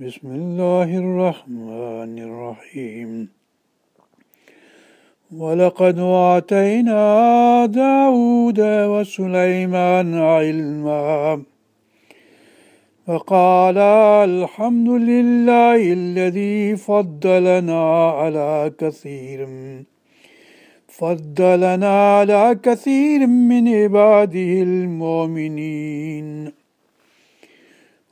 بسم الله الرحمن الرحيم ولقد آتينا داود وسليمان علما فقال الحمد لله الذي فضلنا على كثير فضلنا على كثير من عباده المؤمنين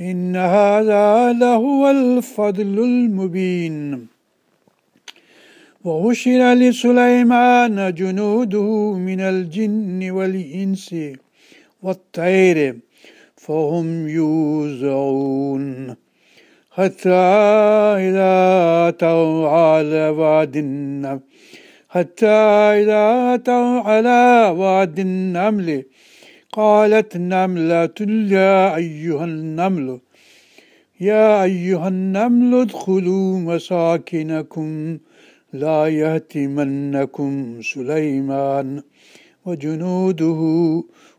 إن هذا لهو الفضل المبين. وغشر لسليمان جنوده من الجن والإنس والطير فهم يوزعون. حتى إذا أتوا على واد حتى إذا أتوا على واد النمل قالت نملة يا أيها النمل يا أيها النمل ادخلوا مساكنكم لا يهتمنكم سليمان وجنوده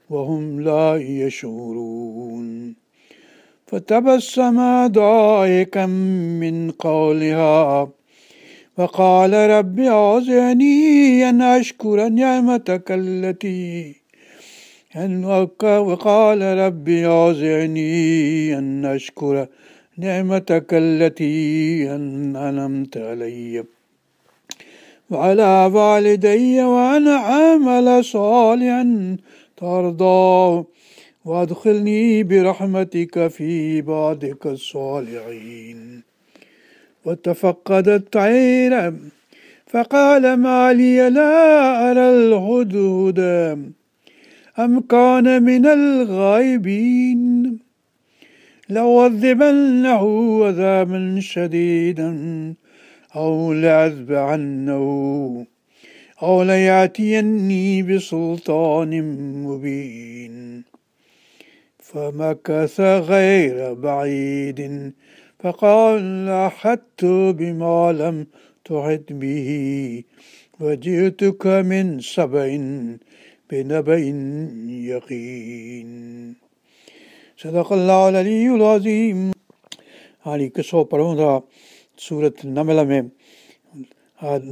وهم لا يشعرون. فتبسم ضاحكا من قولها وقال رب أوزعني أن أشكر نعمتك التي وقال رب أوزعني أن أشكر نعمتك التي أنعمت علي. وعلى والدي وأن أعمل صالحا ترضاه وأدخلني برحمتك في عبادك الصالحين. وتفقد الطير فقال ما لي لا أرى الهدهد أم كان من الغائبين؟ لأعذبنه عذابا شديدا أو لأذبعنه أو ليأتيني بسلطان مبين. فمكث غير بعيد فقال أحدت بما لم تحط به وجئتك من سبع بنبأ يقين صدق الله العلي العظيم हाणे किसो पढ़ूं था सूरत नमल में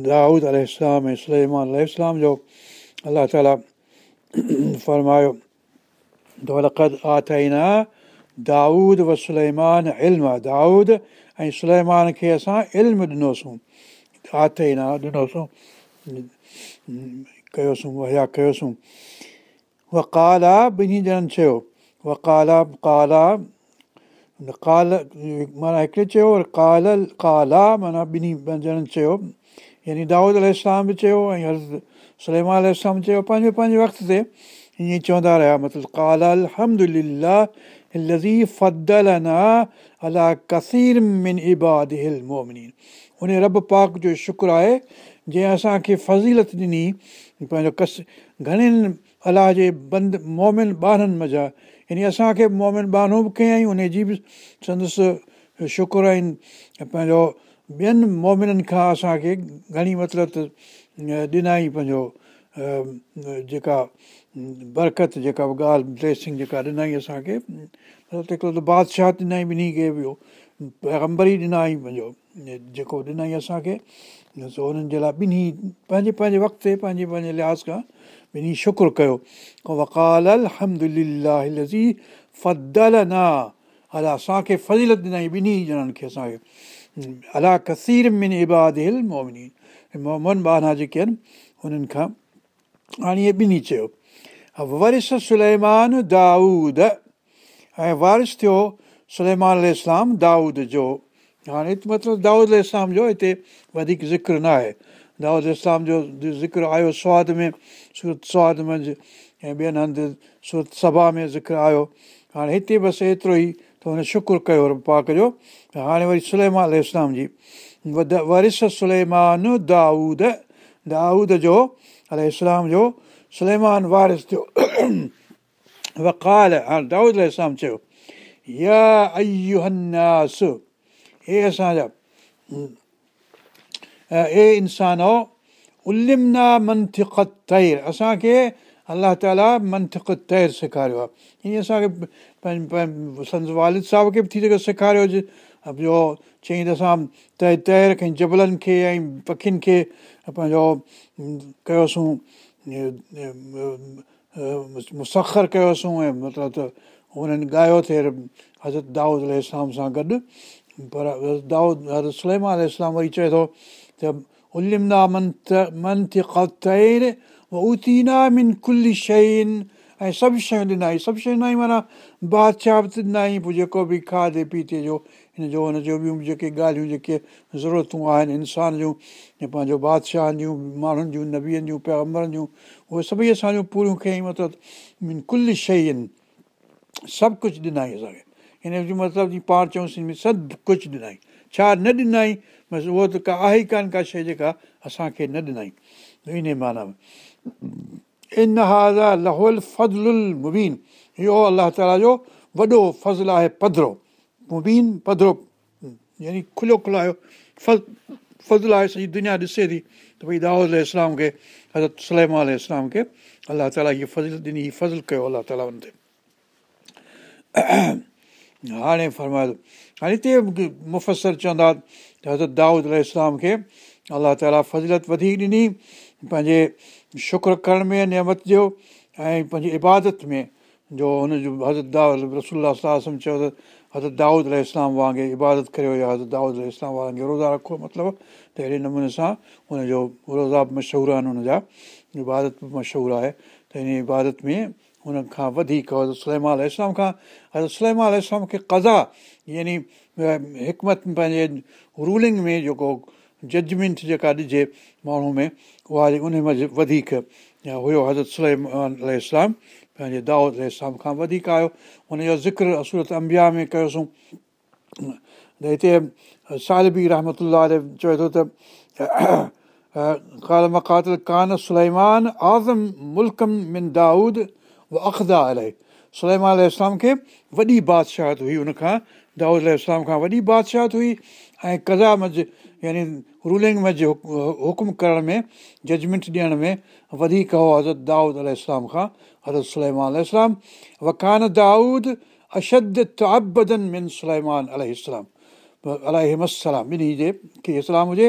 दाऊद अल ऐं सलेमान अलाम जो अलाह ताला फ़रमायो दौलक़द आतईना दाऊद व सुलेमान इल्म दाऊद ऐं सुलेमान खे असां इल्मु ॾिनोसीं आतईना ॾिनोसीं ڪيوسين ويا ڪيوسين وڪالا ٻنهي ڄڻن چيو وڪالا ڪالا هڪڙي چيو ڪال ڪالا معنيٰ ٻنهي ڄڻن چيو يعني دائود ال به چيو ۽ حضرت سليمان الارم چيو پنهنجي پنهنجي وقت تي ائين چوندا رهيا مطلب ڪالا الهمدلا لزي فدلنا الا ڪسير من اباد هل مومني ان رب پاڪ جو شڪر آهي جنهن اسان کي فضيلت ڏني پنهنجو ڪس گهڻن الله جي بند مومن ٻارن مزا. يعني اسان کي مومن ٻانو به ڪيئين ان جي به سندس شڪر آهن. پنهنجو ٻين مومنن کان اسان کي گهڻي مطلب ڏنائي پنهنجو جيڪا برڪت جيڪا ڳالهه بليسنگ جيڪا ڏنئي اسان کي. هڪڙو ته بادشاهه ڏنئي ٻنهي کي ٻيو پيگمبري ڏنئي پنهنجو جيڪو ڏنئي اسان کي سو هنن جي لاءِ ٻنهي پنهنجي پنهنجي وقت تي پنهنجي پنهنجي لحاظ کان ٻنهي شڪر ڪيو. وڪال لزي فدل نه الله اسان کي فضيلت ڏنئي ٻنهي ڄڻن کي اسان کي. الا ڪسير من اباد هل مومني محمد بانا جيڪي آهن هنن کان هاڻي اهي ٻنهي چيو. ورس سليمان دائود ۽ وارث ٿيو سليمان اسلام دائود جو هاڻي مطلب دائود اسلام جو هتي وڌيڪ ذڪر نه آهي دائود اسلام جو ذڪر آيو سواد ۾ سورت سواد منجهه ۽ ٻين هنڌ سورت سڀا ۾ ذڪر آيو هاڻي هتي بس ايترو ئي ته هن شڪر ڪيو پاڪ جو هاڻي وري سليما اسلام سليمان دائود دائود جو ال اسلام جو سليمان وارث ٿيو وڪال هاڻي دائود اسلام چيو يا ايهناس هي اسان جا هي انسان المنا منٿڪ تير اسان کي الله تالا منٿڪ تير سيکاريو آهي ائين اسان کي سنت والد صاحب کي به ٿي سگهي سيکاريو هجي ٻيو ته اسان تي تير ڪئي جبلن کي ۽ پکين کي پنهنجو ڪيوسين مسکر ڪيوسين ۽ مطلب ته هنن ڳايو ٿئي حضرت دائود اسلام سان گڏ پر دائود حضرت سليما اسلام وري چئي ٿو ته المنا منٿ منٿ اتينا من ڪل شين ۽ سڀ شيون ڏنئي سڀ شيون ڏنئي معنيٰ بادشاهه به ڏنئي پوءِ جيڪو به کاڌي پيتي جو هن جو هن جو ٻيون به جيڪي ڳالهيون جيڪي ضرورتون آهن انسان جون پنهنجو بادشاهن جون ماڻهن جون نبيئن جون پيگمبرن جون اهي سڀئي اسان جون پوريون ڪيئين مطلب ڪل شيءِ آهن سڀ ڪجهه ڏنئي اسان کي هن جو مطلب جيئن پاڻ چئونسين سڀ ڪجهه ڏنئي. ڇا نه ڏنئي؟ بس اهو ته ڪا آهي ئي ڪانه ڪا شيءِ جيڪا اسان کي نه ڏنئي. ان معنيٰ ان هازا مبين. اهو الله تالا جو وڏو فضل آهي پڌرو. مبين پڌرو يعني کليو کلايو فز فضل آهي سڄي دنيا ڏسي ٿي. ته ڀئي دائود اسلام کي حضرت سليما اسلام کي الله تالا هيءَ فضل ڏني فضل ڪيو الله تالا هن تي هاڻي فرمايو هاڻي هتي مفسر چوندا ته حضرت دائود اسلام کي الله تالا فزلت وڌيڪ ڏني پنهنجي شڪر ڪرڻ ۾ نيمت جو ۽ پنهنجي عبادت ۾ جو هن جو حضرت دائود صلاح چيو ته حضرت دائود اسلام وانگر عبادت ڪريو يا حضرت دائود اسلام وانگر روزا رکو مطلب ته اهڙي نموني سان هن جو روزا به مشهور آهن هن جا عبادت به مشهور آهي ته هن عبادت ۾ هن کان وڌيڪ حضرت سليما اسلام کان. حضرت سليما اسلام کي قضا يعني حڪمت پنهنجي رولنگ ۾ جيڪو ججمينٽ جيڪا ڏجي ماڻهو ۾ اها ان ۾ وڌيڪ هيو حضرت سليم اسلام پنهنجي دائود اسلام کان وڌيڪ آيو. هن جو ذڪر سورت امبيا ۾ ڪيوسين. ته هتي سالبي رحمت چوي ٿو ته ڪال مڪاتل ڪانه سليمان اعظم ملڪم دائود اها اخدا الائي سليمان اسلام کي وڏي بادشاهت هئي هن کان دائود اسلام کان وڏي بادشاهت هئي ۽ ڪزا مج يعني رولنگ مج حڪم ڪرڻ ۾ ججمينٽ ڏيڻ ۾ وڌيڪ هو حضرت دائود اسلام کان حضرت سليمان اسلام وڪان دائود اشد تبدن من سليمان ال اسلام الارم ٻنهي جي ڪه اسلام هجي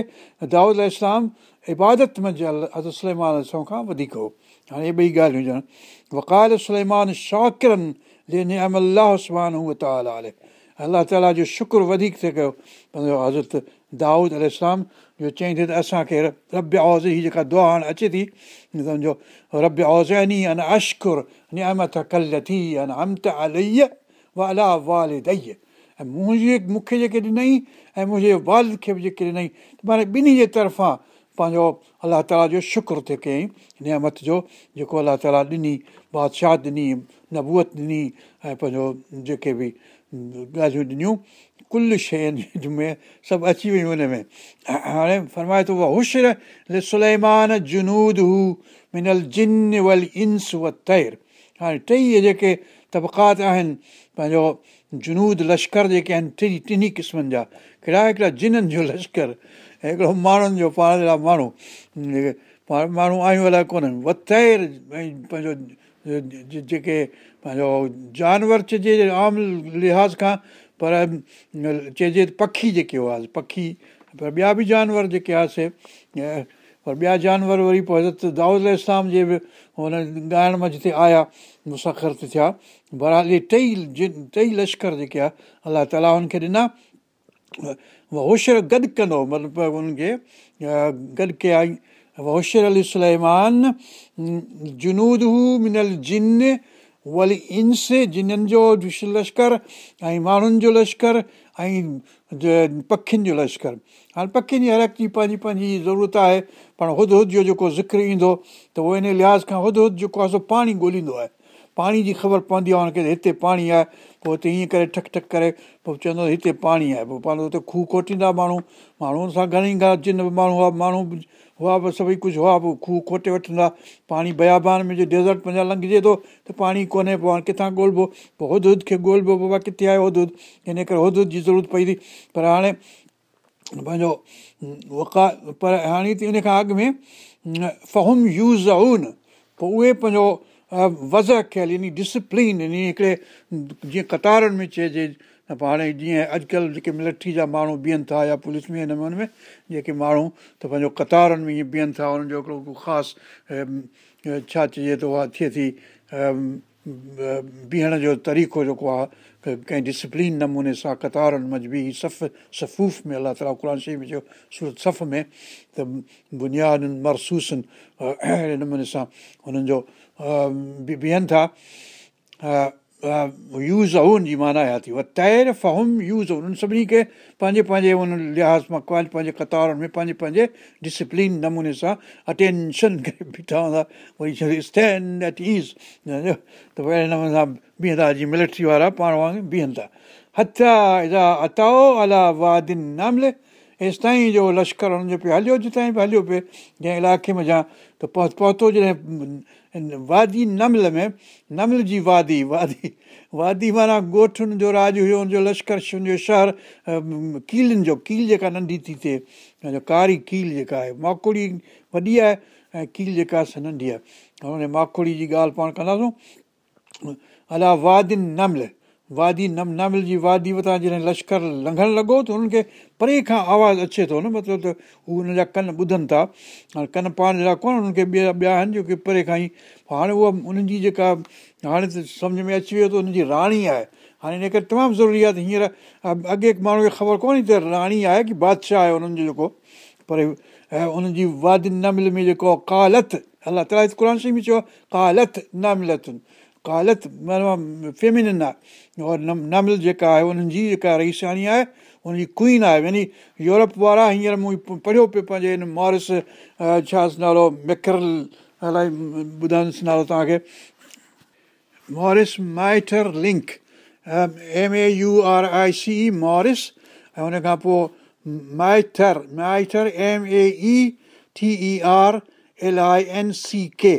دائود اسلام عبادت منجهه سليمان کان وڌيڪ هو هاڻي ٻئي ڳالهيون وڪال سليمان شاڪرن سبان الله تالا جو شڪر وڌيڪ ٿئي ڪيو حضرت دائود ال جو چئي ٿئي ته اسان کي رب اوز هيءَ جيڪا دعا اچي ٿي سمجهو رب اوزني ان اشڪر نيامت ڪل ٿي ان امت اليي و الا وال دئي ۽ منهنجي مون کي جيڪي ڏنئي ۽ منهنجي والد کي به جيڪي ڏنئي معنيٰ ٻنهي جي طرفان پنهنجو الله تالا جو شڪر ٿئي ڪيئين نيامت جو جيڪو الله تالا ڏني بادشاهه ڏني نبوئت ڏني ۽ پنهنجو جيڪي به ڳالهيون ڏنيون ڪل شين ۾ سڀ اچي ويون هن ۾. هاڻي فرمائي ٿو حشر سليمان جنود هو منل جن ول انس و تير. هاڻي ٽئي جيڪي تبقات آهن پنهنجو جنود لشڪر جيڪي آهن ٽنهي ٽنهي قسمن جا ڪهڙا هڪڙا جنن جو لشڪر ۽ هڪڙو ماڻهن جو پاڻ ماڻهو ماڻهو آيون الائي ڪونهن و تير ۽ پنهنجو جيڪي پنهنجو جانور چئجي عام لحاظ کان پر چئجي پکي جيڪي هئاسين پکي پر ٻيا به جانور جيڪي هئاسين پر ٻيا جانور وري پوءِ حضرت دائود اسلام جي به هن ڳائڻ ۾ جتي آيا مسکر ٿيا برهال اهي ٽئي ٽئي لشڪر جيڪي آهي الله تالا هن کي ڏنا. هوشير گڏ ڪندو مطلب هن کي گڏ ڪيا. هوشير علي سليمان جنود هو منل جن ولي انس جنن جو لشڪر ۽ ماڻهن جو لشڪر ۽ پکين جو لشڪر. هاڻي پکين جي هر هڪ جي پنهنجي پنهنجي ضرورت آهي پاڻ حد حد جو جيڪو ذڪر ايندو ته اهو ان لحاظ کان حد حد جيڪو آهي سو پاڻي ڳولهيندو آهي پاڻي جي خبر پوندي آهي هن کي هتي پاڻي آهي پوءِ هتي ائين ڪري ٺڪ ٺڪ ڪري پوءِ چوندو هتي پاڻي آهي. پوءِ پنهنجو هتي کوهه کوٽيندا ماڻهو ماڻهو سان گهڻيئي جن به ماڻهو هئا ماڻهو هئا به سڀئي ڪجهه هئا به کوهه کوٽي وٺندا. پاڻي بيابان ۾ جي ڊيزرٽ پنهنجا لنگهجي ٿو ته پاڻي ڪونهي پوءِ هاڻي ڪٿان ڳولهبو؟ پوءِ حد کي ڳولهبو بابا ڪٿي آهي اد هن ڪري حد جي ضرورت پئي ٿي. پر هاڻي پنهنجو وڪا پر هاڻي ان کان اڳ ۾ فهم يوز آئن پوءِ اهي پنهنجو وز ڪيل يعني ڊسپلن يعني هڪڙي جيئن ڪتارن ۾ چئجي ته هاڻي جيئن اڄڪلهه جيڪي ملٽري جا ماڻهو بيهن ٿا يا پوليس ۾ هن ۾ جيڪي ماڻهو ته پنهنجو ڪتارن ۾ ائين بيهن ٿا هنن جو هڪڙو خاص ڇا چئجي ٿو اها ٿئي ٿي بيهڻ جو طريقو جيڪو آهي ڪنهن ڊسپلن نموني سان ڪتارن مزبي سف سفوف ۾ الله تالا قر شريف چيو سورت سف ۾ ته بنيادن مرسوسن اهڙي نموني سان هنن جو بيهن ٿا يوز آئن جي معنيٰ اها ٿي اها تير فهم يوز ان سڀني کي پنهنجي پنهنجي ان لحاظ مان پنهنجي ڪتارن ۾ پنهنجي پنهنجي ڊسپلن نموني سان اٽينشن ڪري بيٺا هوندا وري اسٽينڊ ايٽ ايز ته پوءِ اهڙي نموني سان بيهندا جيئن ملٽري وارا پاڻ وانگر بيهن ٿا هٿا اتائو الا وادن ناملي هيس تائين جو لشڪر هنن جو هليو جتان به هليو پيو جنهن علائقي ۾ جا ته پهتو جڏهن وادي نمل ۾ نمل جي وادي وادي وادي معنيٰ ڳوٺن جو راڄ هيو هن جو لشڪر هن جو شهر ڪيلن جو ڪيل جيڪا ننڍي ٿي ٿئي ڪاري ڪيل جيڪا آهي ماکوڙي وڏي آهي ۽ ڪيل جيڪا سا ننڍي آهي هن ماکوڙي جي ڳالهه پاڻ ڪنداسون الا وادن نمل وادي نم نمل جي وادي وٽان جڏهن لشڪر لنگهڻ لڳو ته هنن کي پري کان آواز اچي ٿو نه مطلب ته هو هن جا ڪن ٻڌن ٿا. هاڻي ڪن پاڻ جا ڪونه هنن کي ٻيا ٻيا آهن جيڪي پري کان ئي. هاڻي اها انهن جي جيڪا هاڻي ته سمجهه ۾ اچي ويو ته هن جي راڻي آهي. هاڻي هن ڪري تمام ضروري آهي ته هينئر اڳي ماڻهو کي خبر ڪونهي ته راڻي آهي ڪه بادشاهه آهي هنن جو جيڪو. پر انهن جي وادي نمل ۾ جيڪو ڪالت الله تالا قر شريف ۾ چيو ڪالت نملتن ڪالت معنيٰ فيمنن آهي اور نم نمل جيڪا آهي انهن جي جيڪا رئيساني آهي ان جي ڪوين آهي. يعني يورپ وارا هينئر مون پڙهيو پيو پنهنجي هن مارس ڇا نالو ميڪرل الائي ٻڌائيندس نالو توهان کي. Maurice Maeterlinck M A U R I C E Maurice. ۽ هن کان پوءِ مائٿر مائٿر M A E T E R L I N C K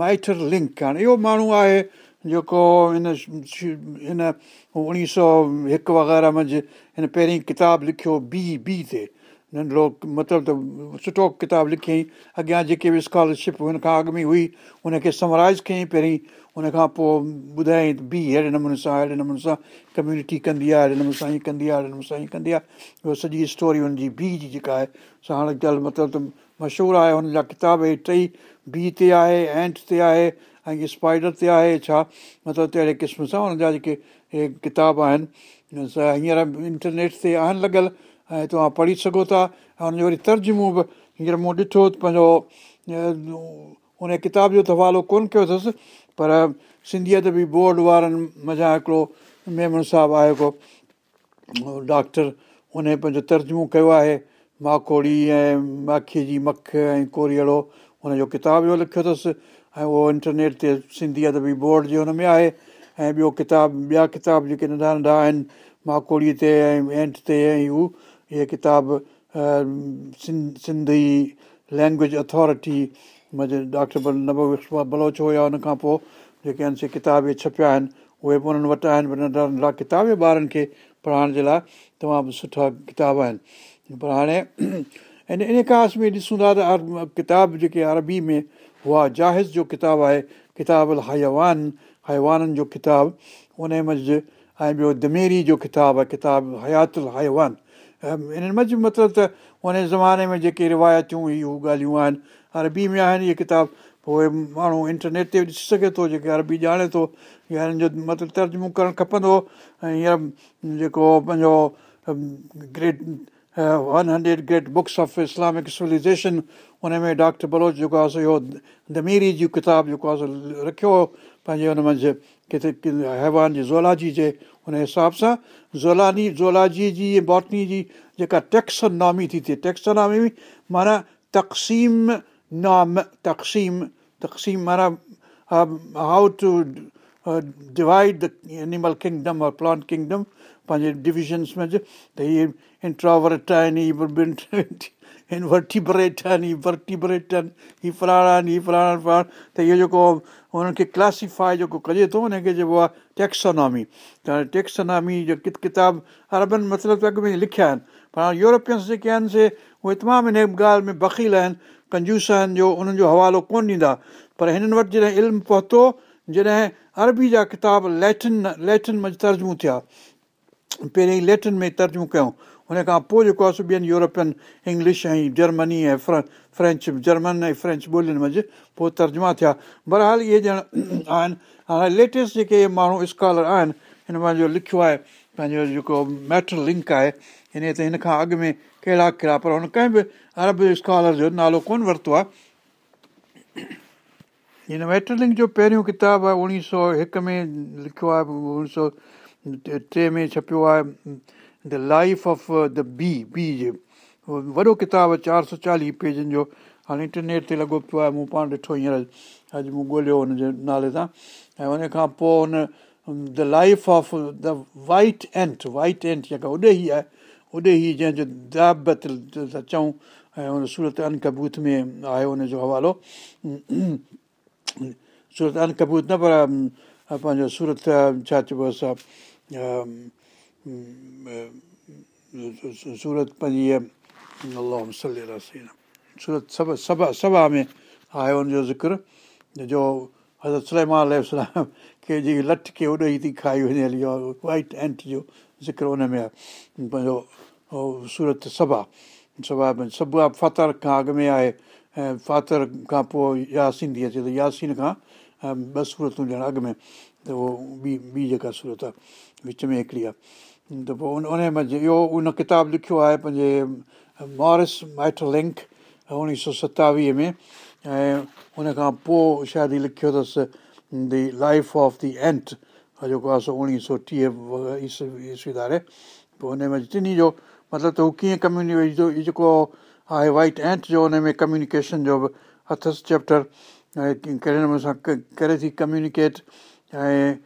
Maeterlinck هاڻي اهو ماڻهو آهي جيڪو هن اڻويهه سؤ هڪ وغيره منجهه هن پهرين ڪتاب لکيو بي بي تي. ننڍڙو مطلب ته سٺو ڪتاب لکيئين اڳيان جيڪي به اسڪالرشپ هن کان اڳ ۾ هئي هن کي سمرائز ڪيئين پهرين هن کان پوءِ ٻڌايئين ته بي اهڙي نموني سان اهڙي نموني سان ڪميونٽي ڪندي آهي اهڙي نموني سان ائين ڪندي آهي اهڙي نموني سان ائين ڪندي آهي. اها سڄي اسٽوري هن جي بي جي جيڪا آهي هاڻي ڳالهه مطلب ته مشهور آهي هن جا ڪتاب ٽئي بي تي آهي اينٽ تي آهي ۽ اهي سپائڊر تي آهي ڇا؟ مطلب ته اهڙي قسم سان هن جا جيڪي اهي ڪتاب آهن هينئر انٽرنيٽ تي آهن لڳيل ۽ توهان پڙهي سگهو ٿا ۽ هن جو وري ترجمو به هينئر مون ڏٺو پنهنجو ان ڪتاب جو حوالو ڪونه ڪيو اٿس پر سنڌيت به بورڊ وارن مزا هڪڙو ميمڻ صاحب آهي ڪو ڊاڪٽر ان پنهنجو ترجمو ڪيو آهي ماکوڙي ۽ ماکيءَ جي مک ۽ ڪوريئڙو هن جو ڪتاب جو لکيو اٿس ۽ اهو انٽرنيٽ تي سنڌي ادبي بورڊ جي هن ۾ آهي ۽ ٻيو ڪتاب ٻيا ڪتاب جيڪي ننڍا ننڍا آهن ماڪوڙيءَ تي ۽ اينٽ تي ۽ هو اهي ڪتاب سنڌي لينگويج اٿارٽي منهنجي ڊاڪٽر نبو بلوچ هئا هن کان پوءِ جيڪي آهن سي ڪتاب اهي ڇپيا آهن اهي به انهن وٽ آهن ننڍا ننڍا ڪتاب ٻارن کي پڙهائڻ جي لاءِ تمام سٺا ڪتاب آهن. پر هاڻي ان ان ڪاس ۾ ڏسون ٿا ته ڪتاب جيڪي عربي ۾ اها جاهز جو ڪتاب آهي ڪتاب ال حيوان حيوانن جو ڪتاب ان منجهه ۽ ٻيو دميري جو ڪتاب آهي ڪتاب حيات ال حيوان انهن منجهه مطلب ته ان زماني ۾ جيڪي روايتون اهي ڳالهيون آهن. عربي ۾ آهن اهي ڪتاب پوءِ ماڻهو انٽرنيٽ تي ڏسي سگهي ٿو جيڪي عربي ڄاڻي ٿو يا هنن جو مطلب ترجمو ڪرڻ کپندو. ۽ هينئر جيڪو پنهنجو great one hundred great books of Islamic civilization in ۾ doctor Baloch جيڪو آهي سو اهو دميري جي ڪتاب جيڪو آهي سو رکيو هو پنهنجي هن منجهه ڪٿي حيوان جي زولاجي جي هن حساب سان زولاني زولاجي جي باٽني جي جيڪا ٽيڪسنامي ٿي ٿئي ٽيڪسنامي معنيٰ تقسيم نام تقسيم تقسيم معنيٰ how to divide the animal kingdom اور پلانٽ ڪنگڊم پنهنجي ڊوجنس ۾ ته آهن هيءَ انورٽبريٽ آهن هيءَ ورٽبريٽ آهن هيءَ فلاڻا آهن هيءَ فلاڻا فلاڻا. ته اهو جيڪو هنن کي ڪلاسيفائي جيڪو ڪجي ٿو هن کي چئبو آهي ٽيڪسونامي. ته ٽيڪسونامي جو ڪه ڪتاب اربن مطلب اڳ ۾ لکيا آهن. پر يوروپينس جيڪي آهن سي اهي تمام هن ڳالهه ۾ بکيل آهن. ڪنجوس آهن جو انهن جو حوالو ڪونه ڏيندا. پر هنن وٽ جڏهن علم پهتو جڏهن عربي جا ڪتاب ليٽن ليٽن ۾ ترجمو ٿيا پهريون ليٽن ۾ ترجمو ڪيون هن کان پوءِ جيڪو آهي سو ٻين يوروپين انگلش ۽ جرمني ۽ فر فرينچ جرمن ۽ فرينچ ٻولين منجهه پوءِ ترجما ٿيا بهرحال اهي ڄڻ آهن هاڻي ليٽيسٽ جيڪي ماڻهو سڪالر آهن هن جو لکيو آهي پنهنجو جيڪو ميٽر لنڪ آهي هن تي هن کان اڳ ۾ ڪهڙا ڪهڙا پر هن ڪنهن به ارب سڪالر جو نالو ڪونه ورتو آهي هن ميٽر لنڪ جو پهريون ڪتاب آهي اڻويهه سؤ هڪ ۾ لکيو آهي اڻويهه سؤ ٽي ۾ ڇپيو آهي the life of the bee bee جي وڏو ڪتاب آهي چار سؤ چاليهه پيجن جو هاڻي انٽرنيٽ تي لڳو پيو آهي مون پاڻ ڏٺو هينئر اڄ مون ڳولهيو هن جي نالي سان ۽ هن کان پوءِ هن the life of the white ant white ant جيڪا اڏي ئي آهي اڏي ئي جنهن جو دابت چئون ۽ هن سورت انڪبوت ۾ آهي هن جو حوالو سورت انڪبوت نه پر پنهنجو سورت ڇا چئبو آهي سورت پنهنجي الله سورت سڀ سڀا سڀا ۾ آهي هن جو ذڪر جو حضرت سلما کي جيڪي لٺ کي اڏهي ٿي کائي وڃي هلي وائيٽ اينٽ جو ذڪر هن ۾ آهي پنهنجو سورت سڀا سڀا سڀ آهي فاتر کان اڳ ۾ آهي ۽ فاتر کان پوءِ ياسين ٿي اچي ته ياسين کان ٻه صورتون ڄڻ اڳ ۾ ته اهو ٻي ٻي جيڪا سورت آهي وچ ۾ هڪڙي آهي ته پوءِ ان ان منجهه اهو ان ڪتاب لکيو آهي پنهنجي مارس مائٽ لنڪ اڻويهه سؤ ستاويهه ۾۽ هن کان پوءِ شايد لکيو اٿس the life of the ant جيڪو آهي سو اڻويهه سؤ ٽيهه عيسوي عيسوي ڌاري پوءِ هن ۾ ٽنهي جو مطلب ته هو ڪيئن ڪميون جو جيڪو آهي وائيٽ اينٽ جو هن ۾ ڪميونڪيشن جو به اٿس چيپٽر ۽ ڪهڙي نموني سان ڪري ٿي ڪميونڪيٽ ۽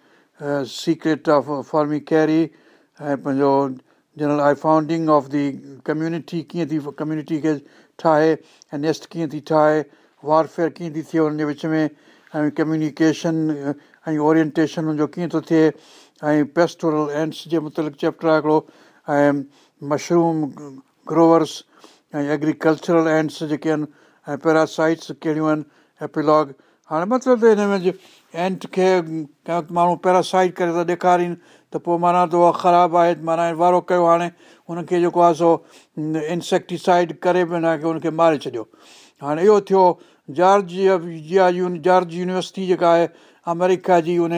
سيڪريٽ آف فارمي ڪيري ۽ پنهنجو جنرل آئي فائنڊنگ آف دي ڪميونٽي ڪيئن ٿي ڪميونٽي کي ٺاهي ۽ نيسٽ ڪيئن ٿي ٺاهي وارفيير ڪيئن ٿي ٿئي هن جي وچ ۾۽ ڪميونڪيشن ۽ اورئينٽيشن هن جو ڪيئن ٿو ٿئي ۽ پيسٽورل اينڊس جي مطلق چيپٽر آهي هڪڙو ۽ مشروم گروورس ۽ ايگريڪلچرل اينڊس جيڪي آهن ۽ پيراسائٽس ڪهڙيون آهن ايپلاگ هاڻي مطلب ته هن ۾ اينٽ کي ڪنهن ماڻهو پيراسائٽ ڪري ٿا ڏيکارين ته پوءِ معنيٰ ته اها خراب آهي معنيٰ وارو ڪيو هاڻي هن کي جيڪو آهي سو انسيڪٽسائڊ ڪري به هن کي هن کي ماري ڇڏيو هاڻي اهو ٿيو جارج يون جارج يونيورسٽي جيڪا آهي آمريڪا جي ان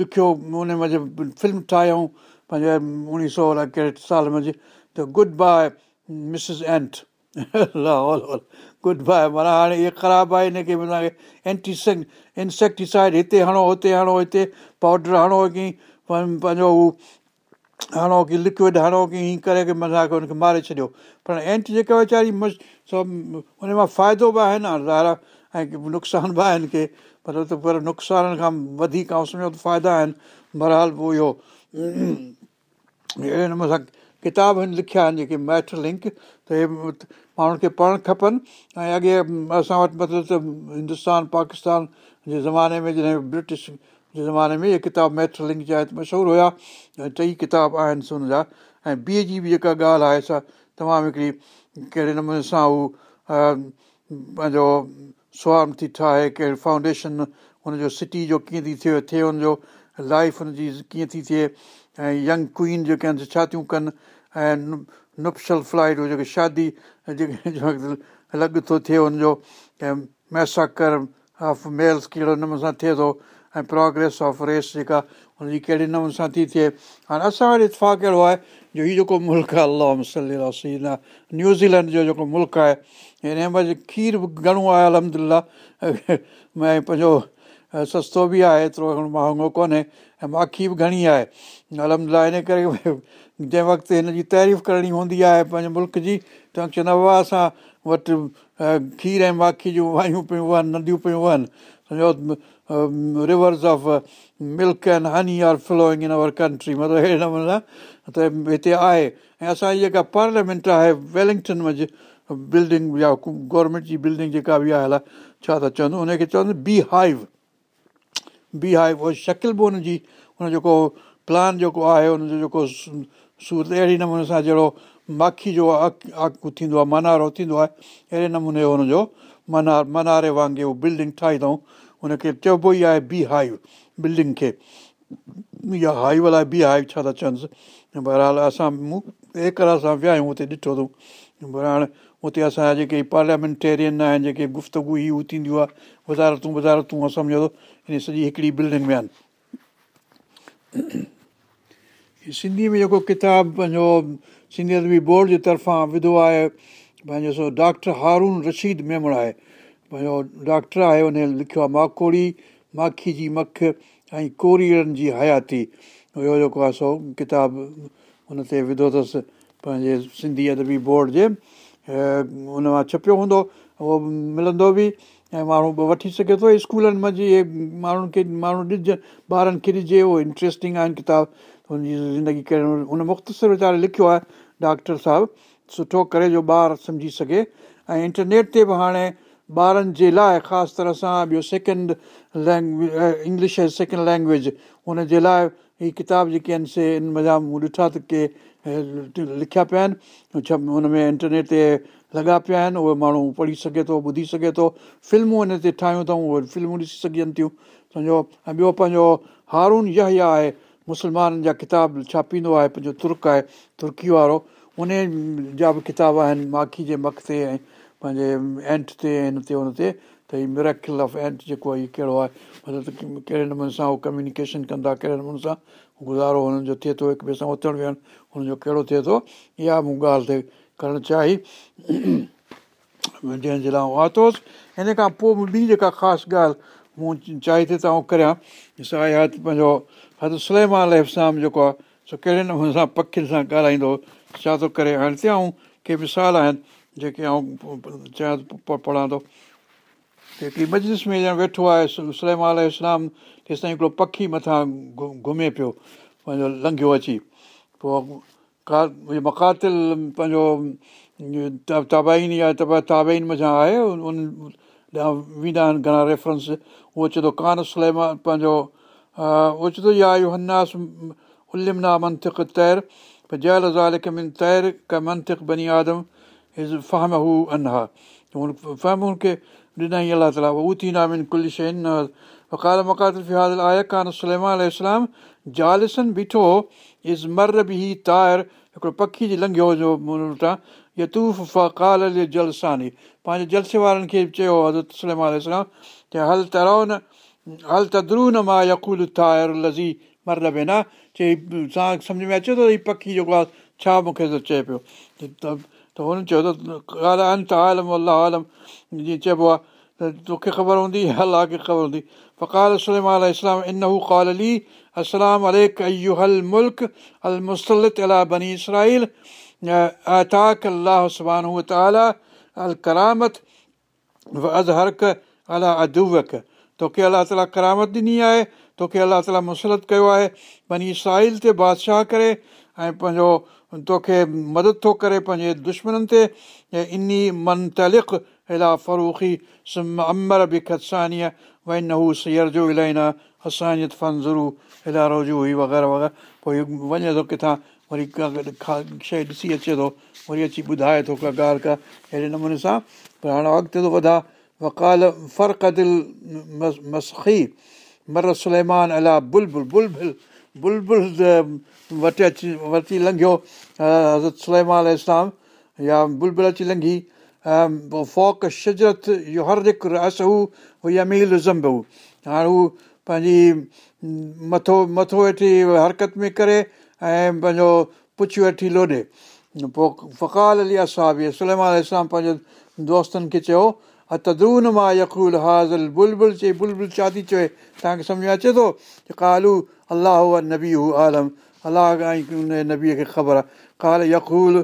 لکيو ان منجهه فلم ٺاهيون پنهنجي اڻويهه سؤ ڪهڙي سال منجهه ته goodbye Mrs ant goodbye معنيٰ هاڻي اها خراب آهي هن کي معنيٰ اينٽيسيڪ انسيڪٽسائڊ هتي هڻو هتي هڻو هتي پائوڊر هڻو ڪه پنهنجو هو هڻو ڪه لڪوئڊ هڻو ڪه هيئن ڪري ڪه مزا هن کي ماري ڇڏيو پر اينٽ جيڪا ويچاري مس سڀ هن مان فائدو به آهي نه ظاهر ۽ نقصان به آهن ڪي پر ته پر نقصانن کان وڌيڪ ۽ سمجهو ته فائدا آهن بهرحال پوءِ اهو اهڙي نموني سان ڪتاب آهن لکيا آهن جيڪي ميٿ لنڪ ته ماڻهن کي پڙهڻ کپن. ۽ اڳي اسان وٽ مطلب ته هندستان پاڪستان جي زماني ۾ جڏهن برٽش جي زماني ۾ اهي ڪتاب ميٿ لنڪ جا مشهور هئا ۽ ٽئي ڪتاب آهن هن جا. ۽ ٻئي جي به جيڪا ڳالهه آهي سا تمام هڪڙي ڪهڙي نموني سان هو پنهنجو سوارم ٿي ٺاهي ڪهڙي فائونڊيشن هن جو سٽي جو ڪيئن ٿي ٿئي ٿئي هن جو لائيف هن جي ڪيئن ٿي ٿئي. ۽ ينگ ڪوين جيڪي آهن ڇا ٿيون ڪن. ۽ نپشل فلائيٽ هو جيڪي شادي جيڪي الڳ ٿو ٿئي هن جو ۽ ميساڪر آف ميلس ڪهڙي نموني سان ٿئي ٿو ۽ پروگريس آف ريس جيڪا هن جي ڪهڙي نموني سان ٿي ٿئي. هاڻي اسان وٽ اتفاق اهڙو آهي جو هيءُ جيڪو ملڪ آهي الله نيوزيلينڊ جو جيڪو ملڪ آهي هن مهل کير به گهڻو آهي الهمدلا ۽ پنهنجو سستو به آهي ايترو مهانگو ڪونهي ۽ ماکي به گهڻي آهي. المدلا ان ڪري جنهن وقت هن جي تعريف ڪرڻي هوندي آهي پنهنجي ملڪ جي ته چوندا هئا اسان وٽ کير ۽ ماکي جون وايون پيون وهن نديون پيون سمجهو rivers of milk and honey are flowing in our country مطلب اهڙي نموني ته هتي آهي. ۽ اسان جي جيڪا پارليامينٽ آهي ويلنگٽن ۾ بلڊنگ يا گورنمينٽ جي بلڊنگ جيڪا به آهي ڇا ٿا چون ان کي چوندا بي هائو بي هائو اها شڪل به هن جي هن جيڪو پلان جيڪو آهي هن جو جيڪو سورت اهڙي نموني سان جهڙو ماکي جو ٿيندو آهي منارو ٿيندو آهي اهڙي نموني هن جو منار مناري وانگر اهو بلڊنگ ٺاهي اٿئون. هن کي چئبو ئي آهي بي هائو بلڊنگ کي. يا هائو الائي بي هائو ڇا ٿا چونس بهرحال اسان مون ايڪر سان ويا آهيون هتي ڏٺو اٿئون. پر هاڻي اتي اسان جا جيڪي پارليامينٽيرين آهن جيڪي گفتگ ئي هو ٿينديون آهي وزارتون وزارتون سمجهو ٿو ان سڄي هڪڙي بلڊنگ ۾ آهن. سنڌي ۾ جيڪو ڪتاب پنهنجو سنڌي ادبي بورڊ جي طرفان وڌو آهي پنهنجو سو ڊاڪٽر هارون رشيد ميمڻ آهي. پنهنجو ڊاڪٽر آهي ان لکيو آهي ماکوڙي ماکي جي مک ۽ ڪوريئڙن جي حياتي. اهو جيڪو آهي سو ڪتاب هن تي وڌو اٿس پنهنجي سنڌي ادبي بورڊ جي هن مان ڇپيو هوندو اهو ملندو به ۽ ماڻهو وٺي سگهي ٿو اسڪولن ۾ جيئن ماڻهن کي ماڻهو ڏج ٻارن کي ڏجي اهو انٽرسٽنگ آهن ڪتاب هن جي زندگي ڪهڙو هن مختصر ويچاري لکيو آهي ڊاڪٽر صاحب سٺو ڪري جو ٻار سمجهي سگهي ۽ انٽرنيٽ تي به هاڻي ٻارن جي لاءِ خاص طرح سان ٻيو second language English as second language هن جي لاءِ هيءَ ڪتاب جيڪي آهن سي ان مزا مون ڏٺا ته ڪي لکيا پيا آهن. ڇا هن ۾ انٽرنيٽ تي لڳا پيا آهن اهي ماڻهو پڙهي سگهي ٿو ٻڌي سگهي ٿو. فلمون هن تي ٺاهيون اٿئون اهي فلمون ڏسي سگهن ٿيون. سمجهو ۽ ٻيو پنهنجو هارون اها آهي مسلمانن جا ڪتاب ڇاپيندو آهي پنهنجو ترڪ آهي ترڪي وارو. ان جا به ڪتاب آهن ماکي جي مک تي ۽ پنهنجي اينٽ تي هن تي هن تي. ته هيءُ اينٽ جيڪو آهي ڪهڙو آهي؟ مطلب ڪهڙي نموني سان اهو ڪميونڪيشن ڪندا ڪهڙي نموني سان گذارو هنن جو ٿئي ٿو هڪ ٻئي سان اٿڻ ويهڻ هن جو ڪهڙو ٿئي ٿو اها مون ڳالهه تي ڪرڻ چاهي جنهن جي لاءِ آئون آتوس هن کان پوءِ به ٻي جيڪا خاص ڳالهه مون چاهي ٿي ته آئون ڪريان سا آهي پنهنجو حد سليما اسلام جيڪو آهي سو ڪهڙي نموني سان پکين سان ڳالهائيندو ڇا ٿو ڪري هاڻي آئون ڪي مثال آهن جيڪي آئون چيان پڙهان ٿو هڪڙي مجلس ۾ ڄڻ ويٺو آهي سليما اسلام تيستائين هڪڙو پکي مٿان گهمي پيو پنهنجو لنگهيو اچي پوءِ ڪا مڪاتل پنهنجو تابائن يا تابائن مٿان آهي ان ڏانهن ويندا آهن گهڻا ريفرنس اهو ٿو ڪانه سليما پنهنجو اهو چئي ٿو يا اهو هناس المنا منتڪ تير جيل زالڪ من تير ڪ بني آدم از فهم هو انها فهم هن کي ڏنئي الله تالا اهو ٿيندا من ڪل شيءِ نه وڪال مڪاتل فهال آهي ڪانه سليما اسلام جالسن بيٺو از مر به تار هڪڙو پکي جي لنگهيو جو مون وٽان يتوف فال جلساني پنهنجي جلسي وارن کي چيو حضرت سلما اسلام ته هل ترو هل تدرو نه يڪول تاير لزي مر بينا چئي سان سمجهه ۾ اچي ٿو هيءُ پکي جيڪو آهي ڇا مون کي ته چئي پيو ته هن چيو ته عالم الله عالم جيئن چئبو آهي ته توکي خبر هوندي الله کي خبر هوندي فڪال سلما اسلام ان هو ڪال علي هل ملڪ ال مسلت الا بني اسرائيل آتاڪ الله سبان تالا ال ڪرامت ازهرڪ الا ادوڪ توکي الله تالا ڪرامت ڏني آهي توکي الله تالا مسلت ڪيو آهي وڃي ساحل تي بادشاهه ڪري ۽ پنهنجو توکي مدد ٿو ڪري پنهنجي دشمنن تي ۽ ان من تلق الا فروخي سم امر به کدسانيءَ وين هو سير جو الاهي نه هسانيت فن زرو الا روزو هئي وغيره وغيره پوءِ وڃي ٿو ڪٿان وري ڪا کا شيءِ ڏسي اچي ٿو وري اچي ٻڌائي ٿو ڪا ڳالهه ڪا اهڙي نموني سان پر هاڻي اڳتي ٿو وڌا وڪال فرق دل مسخي مر سليمان الا بلبل بلبل بلبل وٽ اچي ورتي لنگهيو حضرت سليمان اسلام يا بلبل اچي لنگهي فوق شجرت اهو هر هڪ رس هو اميل زمب هو هاڻي هو پنهنجي مٿو مٿو ويٺي حرڪت ۾ ڪري ۽ پنهنجو پڇ ويٺي لوڏي پوءِ فقال علي اسان به سليما اسلام پنهنجي دوستن کي چيو تدرون مان يڪول هازل بلبل چئي بلبل ٿي چئي توهان کي سمجهه ۾ اچي ٿو ڪالو الله نبي هو عالم الله ان نبيءَ کي خبر آهي ڪال يڪول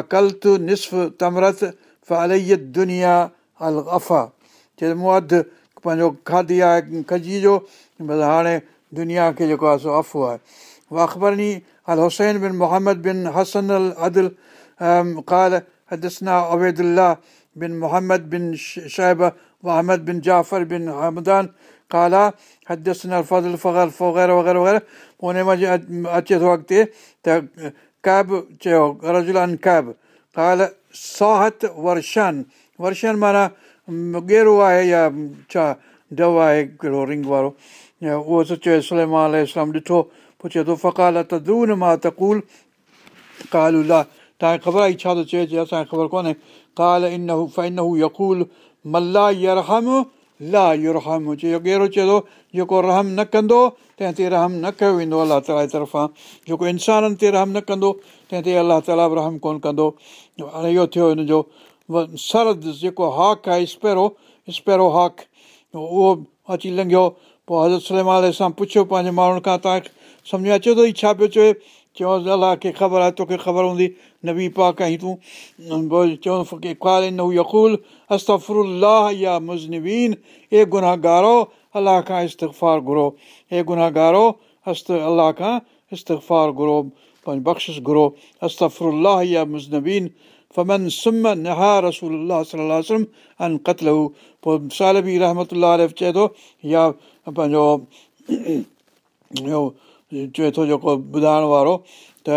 عقل نصف تمرت فليت دنيا ال افا چئي مون اڌ پنهنجو کاڌي آهي کجي جو بس هاڻي دنيا کي جيڪو آهي سو افو آهي اها خبرني ال حسين بن محمد بن هسن ال ادل ڪال هدسنا ابيدلا bin Muhammad bin شهب Muhammad bin Jafar bin Hamdan Kala هدسنا فضل فر وغيره وغيره وغيره پوءِ ان ۾ اچي ٿو اڳتي ته ڪيب چيو رجلان ڪيب ڪال ساهت ورشن ورشن معنيٰ گيرو آهي يا ڇا ڊو آهي ڪهڙو رنگ وارو اهو چئي سليما اسلام ڏٺو پڇي ٿو فڪال ته دون مان تڪول ڪال الا توهان کي خبر آهي ڇا ٿو چئي چئي اسان کي خبر ڪونهي ڪال ان هو فين هو يڪول ملا يرهم لا چيو گيرو چئي ٿو جيڪو رحم نه ڪندو تنهن تي رحم نه ڪيو ويندو الله تالا جي طرفان جيڪو انسانن تي رحم نه ڪندو تنهن تي الله تالا به رحم ڪونه ڪندو هاڻي اهو ٿيو هن جو سرد جيڪو هاڪ آهي سپيرو سپيرو هاڪ اهو اچي لنگهيو پوءِ حضرت سليمال سان پڇيو پنهنجي ماڻهن کان توهان کي سمجهه ۾ اچي ٿو ئي ڇا پيو چئي چيوس الله کي خبر آهي توکي خبر هوندي تون نه يڪول استفرلاهه يا مزنبين اي گناهگارو الله کان استفار گهرو هي گناهگارو است الله کان استفار گهرو پنهنجي بخشش گهرو استفرلاهه يا مزنبين فمن سم نها رسول سلم ان هو پوءِ سال به رحمت چئي ٿو يا پنهنجو چئي ٿو جيڪو ٻڌائڻ وارو ته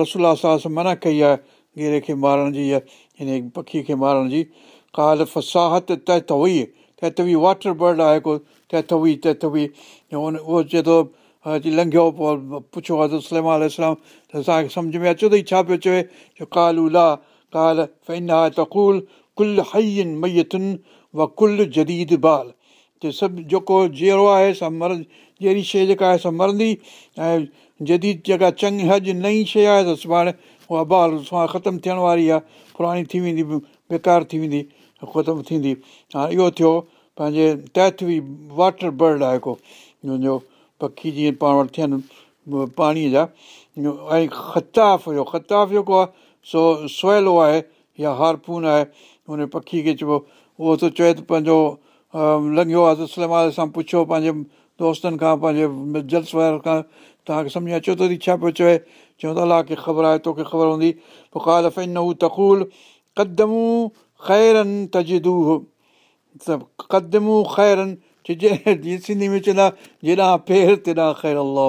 رسول سال منا ڪئي آهي گيري کي مارڻ جي يا هن پکيءَ کي مارڻ جي ڪال فساهت ته هئي ته ته واٽر برڊ آهي ڪو ته هئي ته هئي هن اهو چئي ٿو لنگهيو پوءِ پڇو سلما اسلام ته اسان کي سمجهه ۾ اچي ئي ڇا پيو چئي جو ڪال الا ڪال فينا تڪول ڪل هئين ميتن و ڪل جديد بال ته سڀ جيڪو جهڙو آهي سا مر جهڙي شيءِ جيڪا آهي سا مرندي ۽ جديد جيڪا چڱي هج نئي شيءِ آهي ته سڀاڻي اها بال سڀاڻي ختم ٿيڻ واري آهي پراڻي ٿي ويندي بيڪار ٿي ويندي ختم ٿيندي هاڻي اهو ٿيو پنهنجي به واٽر برڊ آهي ڪو منهنجو پکي جيئن پاڻ وٽ ٿين پاڻيءَ جا ۽ ختاف هيو ختاف جيڪو آهي سو سهلو آهي يا هارپون آهي هن پکي کي چئبو اهو ته چئي ته پنهنجو لنگهيو آهي ته سلما سان پڇيو پنهنجي دوستن کان پنهنجي جلوس وارن کان توهان کي سمجهه اچو ته ڇا پيو چئي چيو ته الله کي خبر آهي توکي خبر هوندي پوءِ ڪال فين تڪول قدمون خيرن تجدو قدمون خيرن جيئن سنڌي ۾ چوندا جيڏان پير الله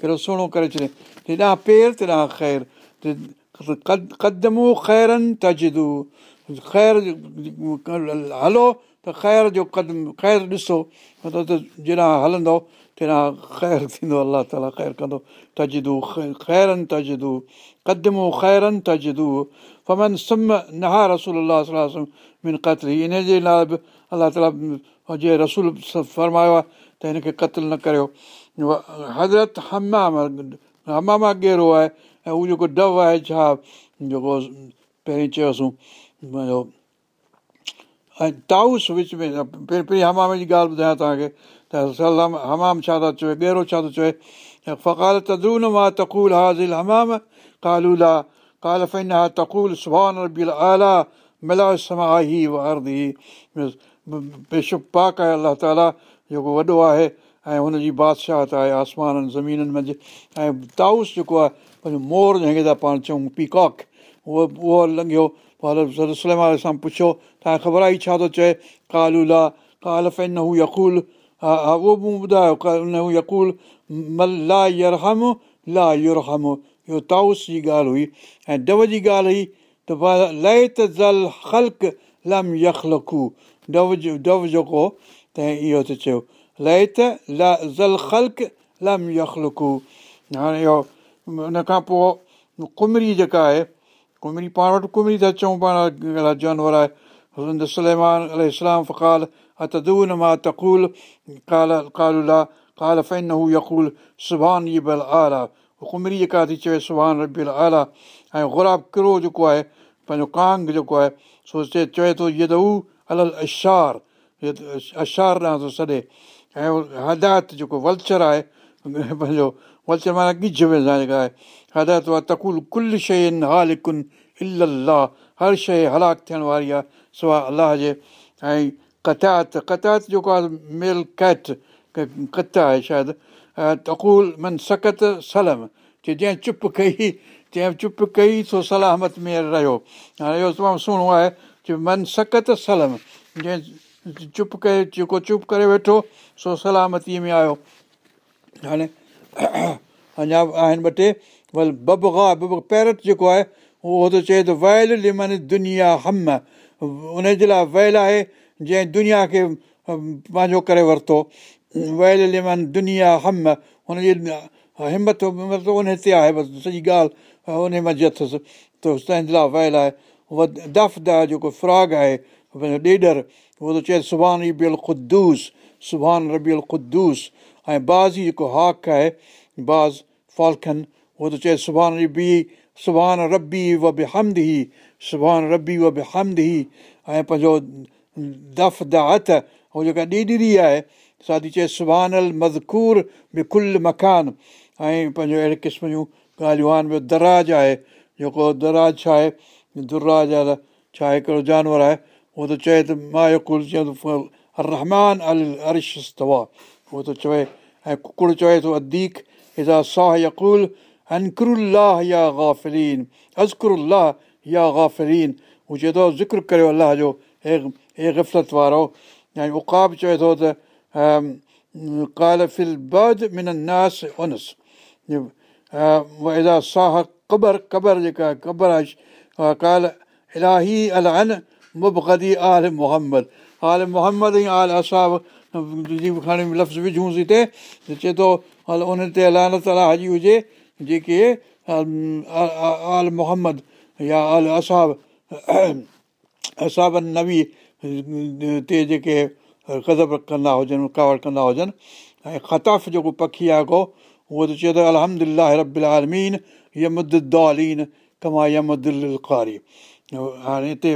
ڪهڙو سهڻو ڪري ڇڏي جيڏان پير تيڏان خير خيرن تجدو خير هلو ته خير جو قدم خير ڏسو ته جيڏان هلندو تيڏان خير ٿيندو الله تالا خير ڪندو تجدو خيرن تجدو قدمو خيرن تجدو فمن سم نها رسول الله من قتل ان جي لاءِ به الله تالا جي رسول فرمايو آهي ته هن کي قتل نه ڪريو حضرت حمام هماما گيرو آهي ۽ اهو جيڪو ڊو آهي ڇا جيڪو پهرين چيوسين ۽ تائس وچ ۾ پهرين پهرين حمام جي ڳالهه ٻڌايان توهان کي ته سلام حمام ڇا ٿا چئي ڳيرو ڇا ٿو چئي حمام واردي بيشڪ پاڪ آهي الله تالا جيڪو وڏو آهي ۽ هن جي بادشاهت آهي آسمانن زمينن منجهه ۽ تائس جيڪو آهي مور جنهن کي ٿا پاڻ چئون پيڪاڪ اهو اهو لنگهيو پڇيو توهان کي خبر آئي ڇا ٿو چئي ڪالولا ڪال يڪول ها ها اهو به مون ٻڌايو ان يڪول مهل لا يرهم لا يرهم اهو تائس جي ڳالهه هئي ۽ ڊو جي ڳالهه هئي ته لي ته زل خلق لم يکلکو ڊو جو ڊو جيڪو ته اهو ته چيو لي ته لا زل خلق لم يکلکو هاڻي اهو ان کان پوءِ ڪمري جيڪا آهي ڪمري پاڻ وٽ ڪمري ٿا چئون پاڻ اهڙا جانور آهي سليمان ال اسلام فقال اتدون مان تڪول ڪال ڪاللا ڪال فين سڀان ابل اعليٰ هڪمري جيڪا ٿي چئي سڀان ربيل اعليٰ ۽ غراب ڪرو جيڪو آهي پنهنجو ڪانگ جيڪو آهي چئي چوي ٿو اهو ته هو ال اشار ڏانهن ٿو سڏي ۽ هدايت جيڪو ولچر آهي پنهنجو ولچر معنيٰ جيڪا آهي هدايت اها تڪل ڪل شيءِ هالڪن الاهه هر شيءِ هلاڪ ٿيڻ واري آهي سواءِ الله جي ۽ ڪتايت ڪتايت جيڪو آهي ميل ڪيٽ ڪت آهي شايد تڪل من سڪت سلم چئي جنهن چپ ڪئي جنهن چپ ڪئي سو سلامت ۾ رهيو هاڻي اهو تمام سهڻو آهي چئي من سڪت سلم جنهن چپ ڪئي جيڪو چپ ڪري ويٺو سو سلامتيءَ ۾ آيو هاڻي اڃا آهن ٻه ٽي ببگا بب پيرٽ جيڪو آهي اهو ته چئي ٿو ويل دنيا هم ان جي لاءِ ويل آهي جنهن دنيا کي پنهنجو ڪري ورتو. ويل لمن دنيا هم هن جي همت مطلب ان تي آهي بس سڄي ڳالهه ان اٿس ته تنهن جي لاءِ ويل آهي. دف دي جيڪو فراگ آهي پنهنجو ڏيڏر اهو ته چئي سڀاڻي ربيل خدوس سڀاڻي ربيل خدوس ۽ باز جيڪو هاڪ آهي باز فالڪن اهو ته چئي سڀاڻي ربي سڀاڻي ربي و به حمد ئي سڀاڻي ربي و به حمد ئي ۽ پنهنجو دف دي هٿ اهو جيڪا ڏيڏري آهي سادي چئي سڀاڻي مزڪور به ڪل مڪان ۽ پنهنجو اهڙي قسم جون ڳالهيون آهن ٻيو دراج آهي جيڪو دراج ڇا آهي دراج ڇا هڪڙو جانور آهي اهو ته چئي ته مان ڪل چئي ٿو رحمان ال عرش توا اهو ته چوي ۽ ڪڪڙ چوي ٿو اديڪ ازا ساهه يڪل انڪرلاهه يا گافلين ازڪرلاهه يا گافلين هو چئي ٿو ذڪر ڪريو الله جو هي هي غفلت وارو ۽ اڪاب چوي ٿو ته ڪال فل بد من ناس انس ايڏا ساهه قبر قبر جيڪا قبر آهي ڪال الاهي ال ان مبدي آل محمد آل محمد ۽ آل اساب جي کڻي لفظ وجهونس هتي چئي ٿو هل ان تي الله تالا هاجي هجي جيڪي آل محمد يا آل اساب اساب نوي تي جيڪي ڪدب ڪندا هجن رڪاوٽ ڪندا هجن ۽ ختاف جيڪو پکي آهي ڪو اهو ته چئي ٿو الهمدلا ربل آلمين يمدالين ڪما يمدي هاڻي هتي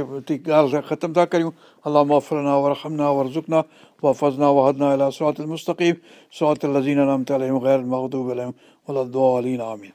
ڳالهه ختم ٿا ڪريون. الله مفرنا ورهمنا ورزڪنا وفزنا وهدنا الا صراط مستقيم. صراط لزين غير مغدوب اليهم ولا دعا الين آمين